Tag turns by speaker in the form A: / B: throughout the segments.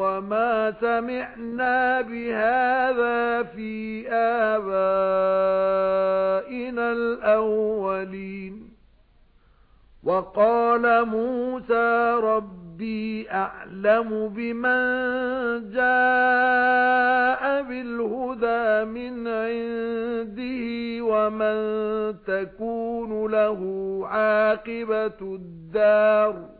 A: وَمَا سَمِعْنَا بِهَذَا فِي آبَائِنَا الْأَوَّلِينَ وَقَالَ مُوسَى رَبِّي أَعْلَمُ بِمَنْ جَاءَ بِالْهُدَى مِنْ عِنْدِهِ وَمَنْ تَكُونُ لَهُ عَاقِبَةُ الدَّارِ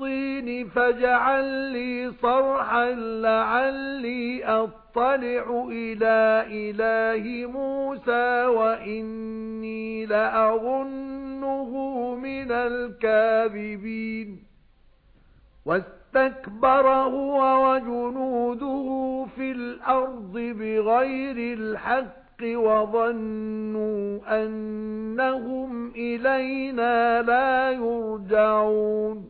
A: الطِّينِ فَاجْعَل لِّي صَرْحًا لَّعَلِّي أَطَّلِعُ إِلَى إِلَٰهِ مُوسَىٰ وَإِنِّي لَأَظُنُّهُ مِنَ الْكَاذِبِينَ. وَاسْتَكْبَرَ هُوَ وَجُنُودُهُ فِي الْأَرْضِ بِغَيْرِ الْحَقِّ وَظَنُّوا أَنَّهُمْ إِلَيْنَا لَا يُرْجَعُونَ.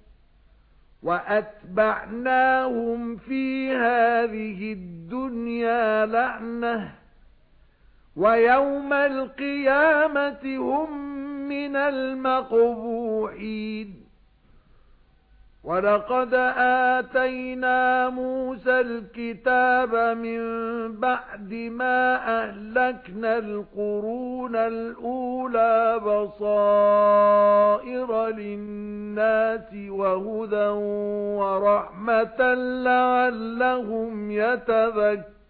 A: وَأَتْبَعْنَاهُمْ فِي هَذِهِ الدُّنْيَا لَعْنَةً وَيَوْمَ الْقِيَامَةِ هُمْ مِنَ الْمَقْبُوحِينَ. وَلَقَدْ آتَيْنَا مُوسَى الْكِتَابَ مِنْ بَعْدِ مَا أَهْلَكْنَا الْقُرُونَ الْأُولَى بَصَائِرَ لِلنَّاسِ. وَهُدًى وَرَحْمَةً لَعَلَّهُمْ يَتَذَكَّرُونَ